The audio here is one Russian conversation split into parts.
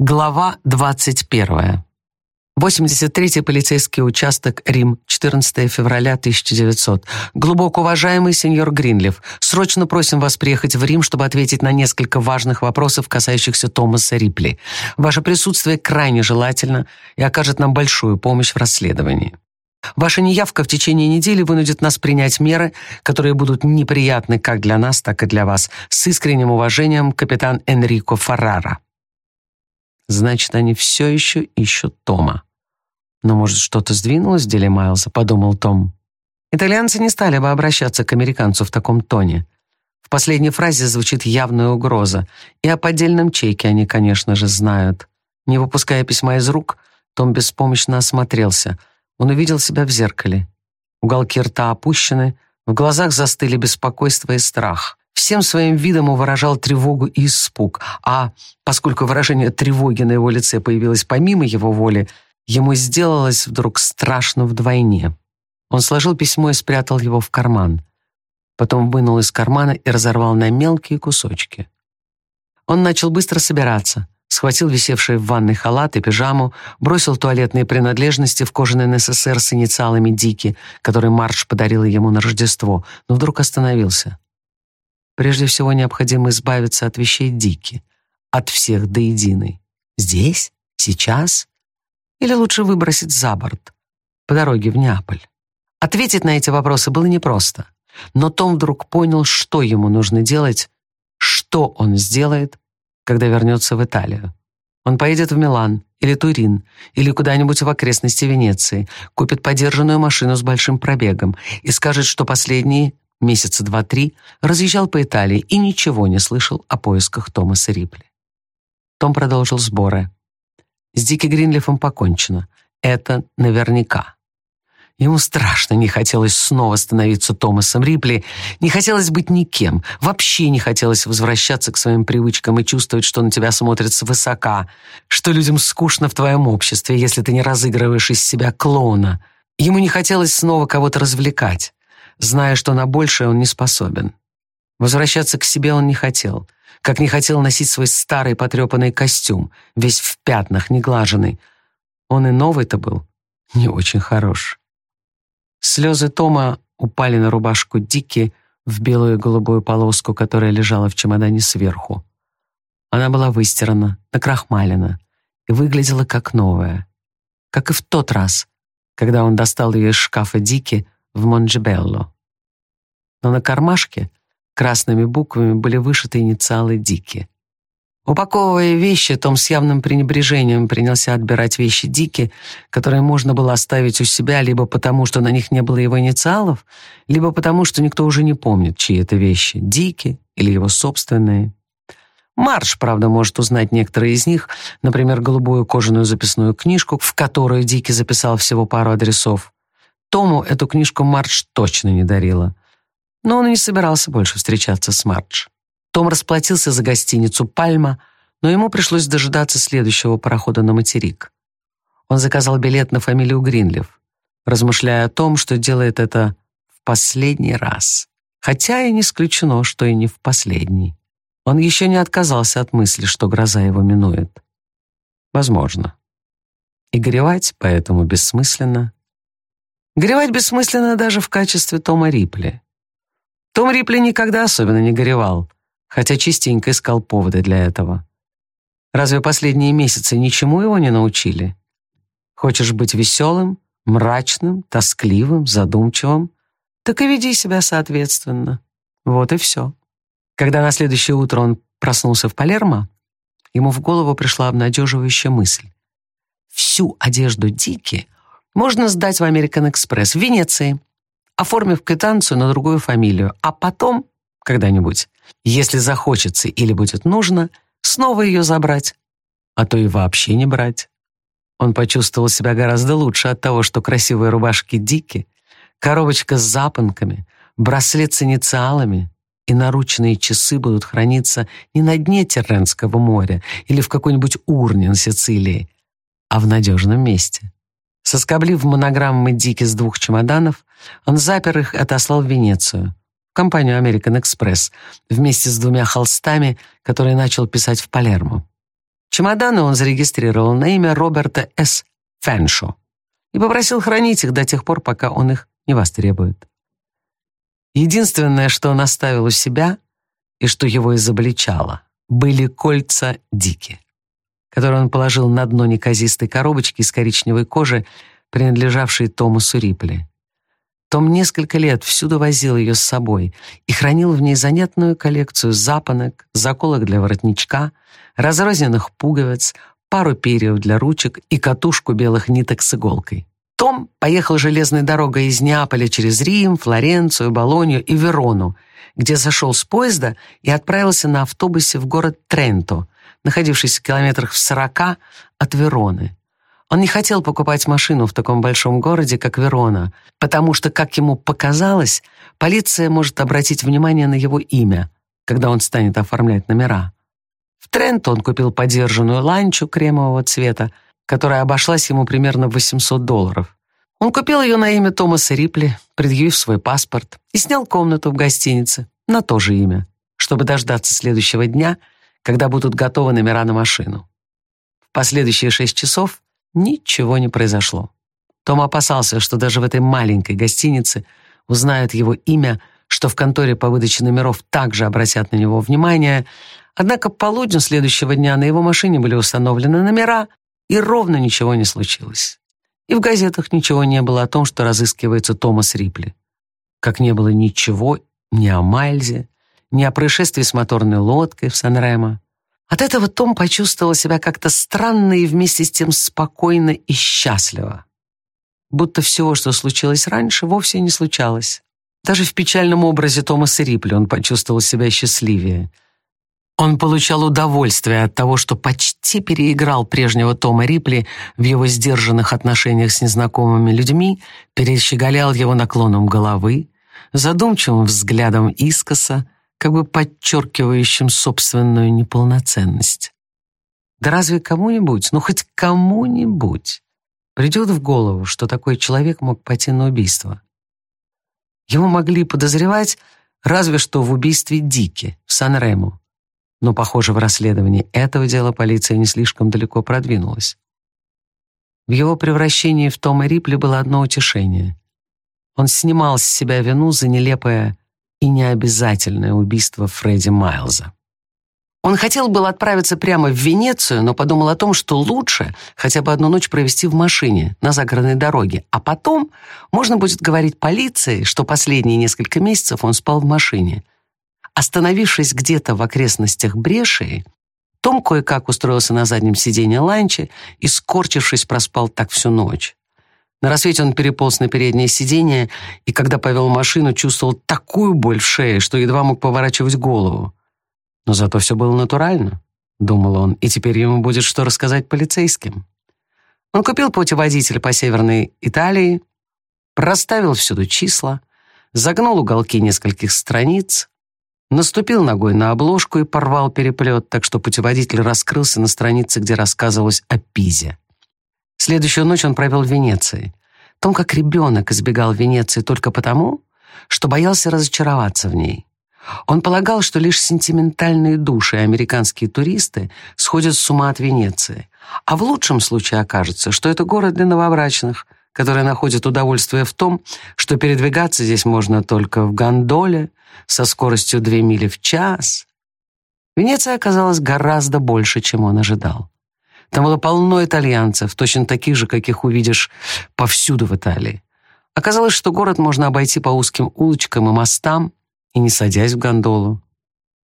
Глава 21. 83-й полицейский участок, Рим, 14 февраля 1900. Глубоко уважаемый сеньор Гринлиф, срочно просим вас приехать в Рим, чтобы ответить на несколько важных вопросов, касающихся Томаса Рипли. Ваше присутствие крайне желательно и окажет нам большую помощь в расследовании. Ваша неявка в течение недели вынудит нас принять меры, которые будут неприятны как для нас, так и для вас. С искренним уважением, капитан Энрико Фаррара. Значит, они все еще ищут Тома. Но, может, что-то сдвинулось в деле Майлза, подумал Том. Итальянцы не стали бы обращаться к американцу в таком тоне. В последней фразе звучит явная угроза, и о поддельном чеке они, конечно же, знают. Не выпуская письма из рук, Том беспомощно осмотрелся. Он увидел себя в зеркале. Уголки рта опущены, в глазах застыли беспокойство и страх. Всем своим видом выражал тревогу и испуг, а поскольку выражение тревоги на его лице появилось помимо его воли, Ему сделалось вдруг страшно вдвойне. Он сложил письмо и спрятал его в карман. Потом вынул из кармана и разорвал на мелкие кусочки. Он начал быстро собираться, схватил висевший в ванной халат и пижаму, бросил туалетные принадлежности в кожаный НССР с инициалами Дики, который Марш подарила ему на Рождество, но вдруг остановился. Прежде всего необходимо избавиться от вещей Дики, от всех до единой. Здесь? Сейчас? Или лучше выбросить за борт по дороге в Неаполь? Ответить на эти вопросы было непросто. Но Том вдруг понял, что ему нужно делать, что он сделает, когда вернется в Италию. Он поедет в Милан или Турин, или куда-нибудь в окрестности Венеции, купит подержанную машину с большим пробегом и скажет, что последние месяца два-три разъезжал по Италии и ничего не слышал о поисках Томаса Рипли. Том продолжил сборы. С Дики Гринлифом покончено. Это наверняка. Ему страшно не хотелось снова становиться Томасом Рипли, не хотелось быть никем, вообще не хотелось возвращаться к своим привычкам и чувствовать, что на тебя смотрят свысока, что людям скучно в твоем обществе, если ты не разыгрываешь из себя клоуна. Ему не хотелось снова кого-то развлекать, зная, что на большее он не способен. Возвращаться к себе он не хотел — как не хотел носить свой старый потрепанный костюм, весь в пятнах, неглаженный. Он и новый-то был не очень хорош. Слезы Тома упали на рубашку Дики в белую и голубую полоску, которая лежала в чемодане сверху. Она была выстирана, накрахмалена и выглядела как новая. Как и в тот раз, когда он достал ее из шкафа Дики в Монджебелло. Но на кармашке Красными буквами были вышиты инициалы Дики. Упаковывая вещи, Том с явным пренебрежением принялся отбирать вещи Дики, которые можно было оставить у себя либо потому, что на них не было его инициалов, либо потому, что никто уже не помнит, чьи это вещи, Дики или его собственные. Марш, правда, может узнать некоторые из них, например, голубую кожаную записную книжку, в которую Дики записал всего пару адресов. Тому эту книжку Марш точно не дарила. Но он и не собирался больше встречаться с Мардж. Том расплатился за гостиницу «Пальма», но ему пришлось дожидаться следующего парохода на материк. Он заказал билет на фамилию Гринлиф, размышляя о том, что делает это в последний раз. Хотя и не исключено, что и не в последний. Он еще не отказался от мысли, что гроза его минует. Возможно. И горевать поэтому бессмысленно. Горевать бессмысленно даже в качестве Тома Рипли. Том Рипли никогда особенно не горевал, хотя частенько искал поводы для этого. Разве последние месяцы ничему его не научили? Хочешь быть веселым, мрачным, тоскливым, задумчивым? Так и веди себя соответственно. Вот и все. Когда на следующее утро он проснулся в Палермо, ему в голову пришла обнадеживающая мысль. Всю одежду Дики можно сдать в American Express в Венеции оформив квитанцию на другую фамилию, а потом, когда-нибудь, если захочется или будет нужно, снова ее забрать, а то и вообще не брать. Он почувствовал себя гораздо лучше от того, что красивые рубашки Дики, коробочка с запонками, браслет с инициалами и наручные часы будут храниться не на дне Терренского моря или в какой-нибудь урне на Сицилии, а в надежном месте. Соскоблив монограммы Дики с двух чемоданов, он запер их и отослал в Венецию, в компанию American Express, вместе с двумя холстами, которые начал писать в Палермо. Чемоданы он зарегистрировал на имя Роберта С. Фэншо и попросил хранить их до тех пор, пока он их не востребует. Единственное, что он оставил у себя и что его изобличало, были кольца Дики, которые он положил на дно неказистой коробочки из коричневой кожи, принадлежавшей Томасу Рипли. Том несколько лет всюду возил ее с собой и хранил в ней занятную коллекцию запонок, заколок для воротничка, разрозненных пуговиц, пару перьев для ручек и катушку белых ниток с иголкой. Том поехал железной дорогой из Неаполя через Рим, Флоренцию, Болонью и Верону, где сошел с поезда и отправился на автобусе в город Тренто, находившийся в километрах в сорока от Вероны. Он не хотел покупать машину в таком большом городе, как Верона, потому что, как ему показалось, полиция может обратить внимание на его имя, когда он станет оформлять номера. В Тренто он купил подержанную ланчу кремового цвета, которая обошлась ему примерно в 800 долларов. Он купил ее на имя Томаса Рипли, предъявив свой паспорт, и снял комнату в гостинице на то же имя, чтобы дождаться следующего дня, когда будут готовы номера на машину. В последующие шесть часов Ничего не произошло. Том опасался, что даже в этой маленькой гостинице узнают его имя, что в конторе по выдаче номеров также обратят на него внимание. Однако полудню следующего дня на его машине были установлены номера, и ровно ничего не случилось. И в газетах ничего не было о том, что разыскивается Томас Рипли. Как не было ничего ни о Майлзе, ни о происшествии с моторной лодкой в Сан-Ремо. От этого Том почувствовал себя как-то странно и вместе с тем спокойно и счастливо. Будто всего, что случилось раньше, вовсе не случалось. Даже в печальном образе Томаса Рипли он почувствовал себя счастливее. Он получал удовольствие от того, что почти переиграл прежнего Тома Рипли в его сдержанных отношениях с незнакомыми людьми, перещеголял его наклоном головы, задумчивым взглядом искоса, как бы подчеркивающим собственную неполноценность. Да разве кому-нибудь, ну хоть кому-нибудь, придет в голову, что такой человек мог пойти на убийство? Его могли подозревать разве что в убийстве Дики в Сан-Рему. Но, похоже, в расследовании этого дела полиция не слишком далеко продвинулась. В его превращении в Тома Рипли было одно утешение. Он снимал с себя вину за нелепое и необязательное убийство Фредди Майлза. Он хотел был отправиться прямо в Венецию, но подумал о том, что лучше хотя бы одну ночь провести в машине на загородной дороге, а потом можно будет говорить полиции, что последние несколько месяцев он спал в машине. Остановившись где-то в окрестностях Брешии, том кое-как устроился на заднем сиденье ланча и, скорчившись, проспал так всю ночь. На рассвете он переполз на переднее сиденье и, когда повел машину, чувствовал такую боль в шее, что едва мог поворачивать голову. Но зато все было натурально, думал он, и теперь ему будет что рассказать полицейским. Он купил путеводитель по Северной Италии, проставил всюду числа, загнул уголки нескольких страниц, наступил ногой на обложку и порвал переплет, так что путеводитель раскрылся на странице, где рассказывалось о Пизе. Следующую ночь он провел в Венеции. Том, как ребенок избегал Венеции только потому, что боялся разочароваться в ней. Он полагал, что лишь сентиментальные души и американские туристы сходят с ума от Венеции. А в лучшем случае окажется, что это город для новобрачных, которые находят удовольствие в том, что передвигаться здесь можно только в гондоле со скоростью 2 мили в час. Венеция оказалась гораздо больше, чем он ожидал. Там было полно итальянцев, точно таких же, каких увидишь повсюду в Италии. Оказалось, что город можно обойти по узким улочкам и мостам, и не садясь в гондолу.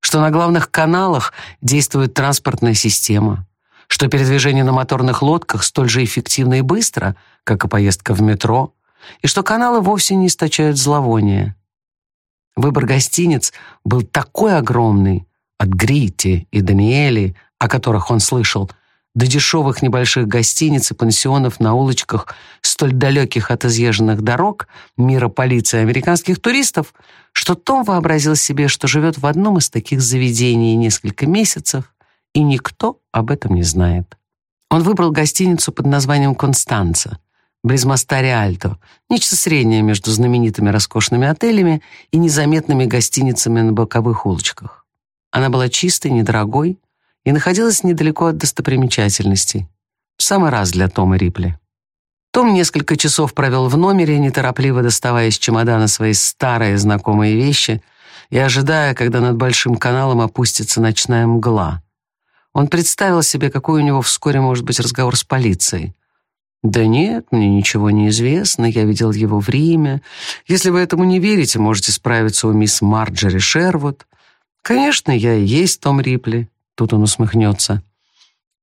Что на главных каналах действует транспортная система. Что передвижение на моторных лодках столь же эффективно и быстро, как и поездка в метро. И что каналы вовсе не источают зловония. Выбор гостиниц был такой огромный, от Грити и Даниэли, о которых он слышал, до дешевых небольших гостиниц и пансионов на улочках столь далеких от изъезженных дорог, мира полиции американских туристов, что Том вообразил себе, что живет в одном из таких заведений несколько месяцев, и никто об этом не знает. Он выбрал гостиницу под названием «Констанца», близ моста Риальто, нечто среднее между знаменитыми роскошными отелями и незаметными гостиницами на боковых улочках. Она была чистой, недорогой, и находилась недалеко от достопримечательностей. В самый раз для Тома Рипли. Том несколько часов провел в номере, неторопливо доставая из чемодана свои старые знакомые вещи и ожидая, когда над Большим каналом опустится ночная мгла. Он представил себе, какой у него вскоре может быть разговор с полицией. «Да нет, мне ничего не известно, я видел его в Риме. Если вы этому не верите, можете справиться у мисс Марджери Шервуд. Конечно, я и есть Том Рипли». Тут он усмехнется.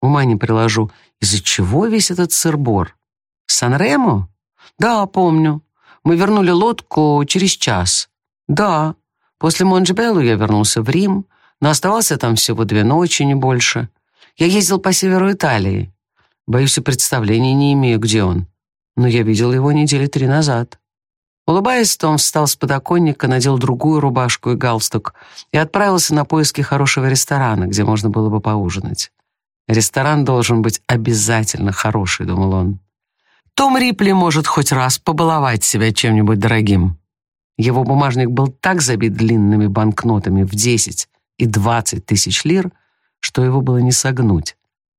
Ума не приложу. Из-за чего весь этот сырбор? Сан-Ремо? Да, помню. Мы вернули лодку через час. Да. После Монджбеллу я вернулся в Рим, но оставался там всего две ночи, не больше. Я ездил по северу Италии. Боюсь, и представления не имею, где он. Но я видел его недели три назад. Улыбаясь, Том встал с подоконника, надел другую рубашку и галстук и отправился на поиски хорошего ресторана, где можно было бы поужинать. Ресторан должен быть обязательно хороший, думал он. Том Рипли может хоть раз побаловать себя чем-нибудь дорогим. Его бумажник был так забит длинными банкнотами в 10 и 20 тысяч лир, что его было не согнуть.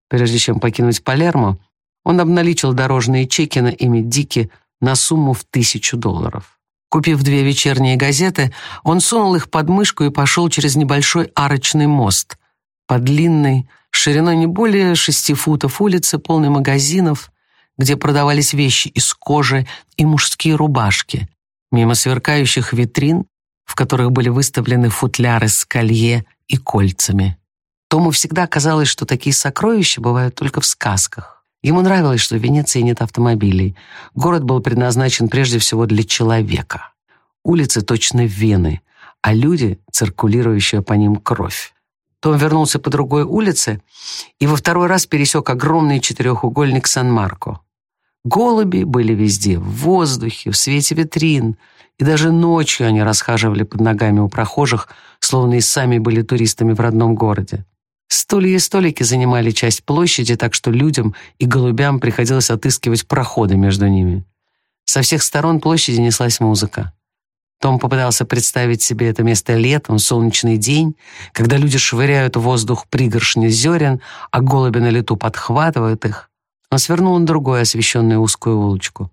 Прежде чем покинуть Палермо, он обналичил дорожные чеки на имя Дики на сумму в тысячу долларов. Купив две вечерние газеты, он сунул их под мышку и пошел через небольшой арочный мост по длинной, шириной не более шести футов улице, полной магазинов, где продавались вещи из кожи и мужские рубашки, мимо сверкающих витрин, в которых были выставлены футляры с колье и кольцами. Тому всегда казалось, что такие сокровища бывают только в сказках. Ему нравилось, что в Венеции нет автомобилей. Город был предназначен прежде всего для человека. Улицы точно вены, а люди — циркулирующая по ним кровь. Том вернулся по другой улице и во второй раз пересек огромный четырехугольник Сан-Марко. Голуби были везде, в воздухе, в свете витрин, и даже ночью они расхаживали под ногами у прохожих, словно и сами были туристами в родном городе. Стулья и столики занимали часть площади, так что людям и голубям приходилось отыскивать проходы между ними. Со всех сторон площади неслась музыка. Том попытался представить себе это место летом, солнечный день, когда люди швыряют в воздух пригоршни зерен, а голуби на лету подхватывают их. Он свернул на другую освещенную узкую улочку.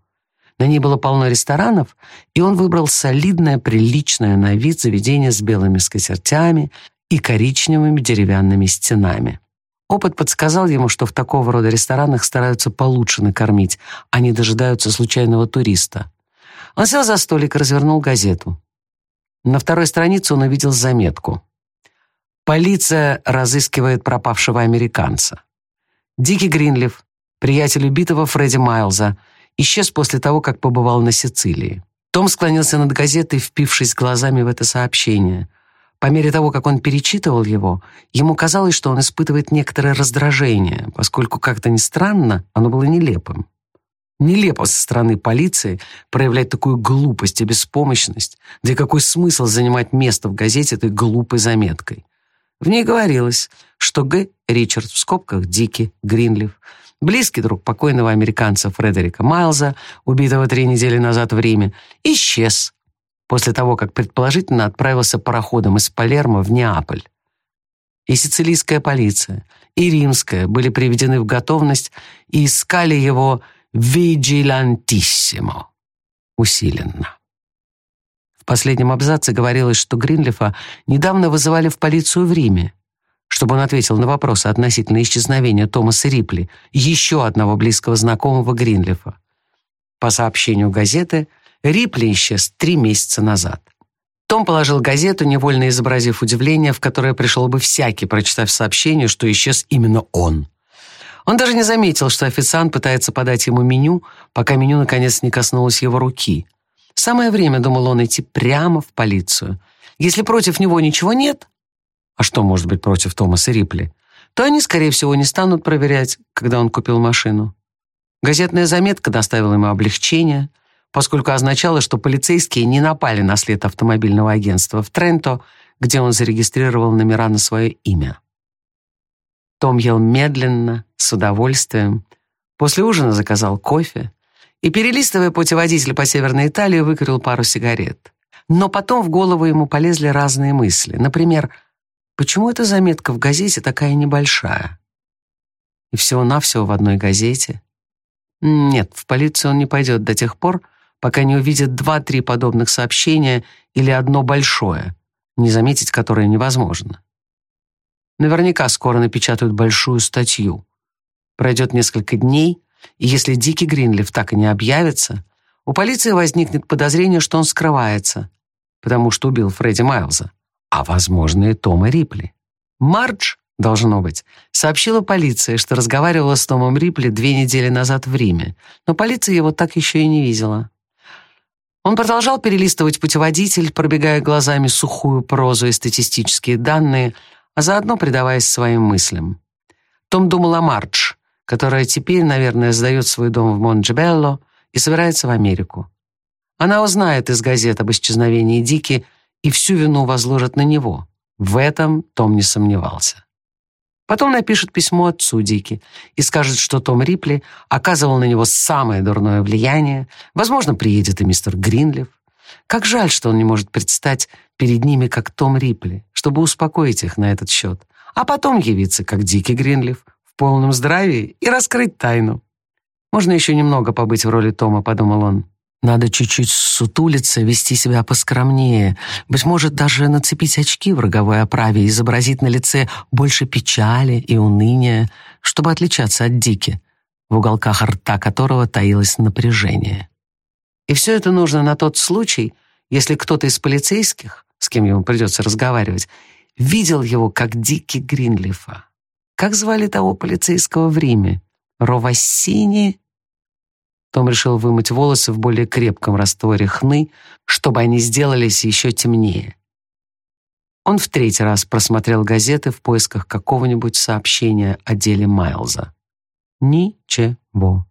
На ней было полно ресторанов, и он выбрал солидное, приличное на вид заведение с белыми скатертями, и коричневыми деревянными стенами. Опыт подсказал ему, что в такого рода ресторанах стараются получше накормить, а не дожидаются случайного туриста. Он сел за столик и развернул газету. На второй странице он увидел заметку. «Полиция разыскивает пропавшего американца. Дики Гринлиф, приятель убитого Фредди Майлза, исчез после того, как побывал на Сицилии». Том склонился над газетой, впившись глазами в это сообщение – по мере того, как он перечитывал его, ему казалось, что он испытывает некоторое раздражение, поскольку, как-то ни странно, оно было нелепым. Нелепо со стороны полиции проявлять такую глупость и беспомощность, да и какой смысл занимать место в газете этой глупой заметкой. В ней говорилось, что Г. Ричард в скобках Дики Гринлиф, близкий друг покойного американца Фредерика Майлза, убитого три недели назад в Риме, исчез после того, как предположительно отправился пароходом из Палермо в Неаполь. И сицилийская полиция, и римская были приведены в готовность и искали его «vigilantissimo» усиленно. В последнем абзаце говорилось, что Гринлифа недавно вызывали в полицию в Риме, чтобы он ответил на вопросы относительно исчезновения Томаса Рипли, еще одного близкого знакомого Гринлифа. По сообщению газеты – Рипли исчез три месяца назад. Том положил газету, невольно изобразив удивление, в которое пришел бы всякий, прочитав сообщение, что исчез именно он. Он даже не заметил, что официант пытается подать ему меню, пока меню наконец не коснулось его руки. Самое время, думал он, идти прямо в полицию. Если против него ничего нет, а что может быть против Томаса Рипли, то они, скорее всего, не станут проверять, когда он купил машину. Газетная заметка доставила ему облегчение – поскольку означало, что полицейские не напали на след автомобильного агентства в Тренто, где он зарегистрировал номера на свое имя. Том ел медленно, с удовольствием. После ужина заказал кофе и, перелистывая путеводитель по Северной Италии, выкурил пару сигарет. Но потом в голову ему полезли разные мысли. Например, почему эта заметка в газете такая небольшая? И всего-навсего в одной газете? Нет, в полицию он не пойдет до тех пор, пока не увидит два-три подобных сообщения или одно большое, не заметить которое невозможно. Наверняка скоро напечатают большую статью. Пройдет несколько дней, и если Дикий Гринлиф так и не объявится, у полиции возникнет подозрение, что он скрывается, потому что убил Фредди Майлза, а, возможно, и Тома Рипли. Мардж, должно быть, сообщила полиции, что разговаривала с Томом Рипли две недели назад в Риме, но полиция его так еще и не видела. Он продолжал перелистывать путеводитель, пробегая глазами сухую прозу и статистические данные, а заодно предаваясь своим мыслям. Том думал о Мардж, которая теперь, наверное, сдает свой дом в Монджебелло и собирается в Америку. Она узнает из газет об исчезновении Дики и всю вину возложит на него. В этом Том не сомневался. Потом напишет письмо отцу Дики и скажет, что Том Рипли оказывал на него самое дурное влияние. Возможно, приедет и мистер Гринлиф. Как жаль, что он не может предстать перед ними, как Том Рипли, чтобы успокоить их на этот счет, а потом явиться, как Дикий Гринлиф, в полном здравии и раскрыть тайну. «Можно еще немного побыть в роли Тома», — подумал он. «Надо чуть-чуть сутулиться, вести себя поскромнее, быть может, даже нацепить очки в роговой оправе изобразить на лице больше печали и уныния, чтобы отличаться от Дики, в уголках рта которого таилось напряжение. И все это нужно на тот случай, если кто-то из полицейских, с кем ему придется разговаривать, видел его как Дики Гринлифа. Как звали того полицейского в Риме? Ровассини? Том решил вымыть волосы в более крепком растворе хны, чтобы они сделались еще темнее. Он в третий раз просмотрел газеты в поисках какого-нибудь сообщения о деле Майлза. Ничего.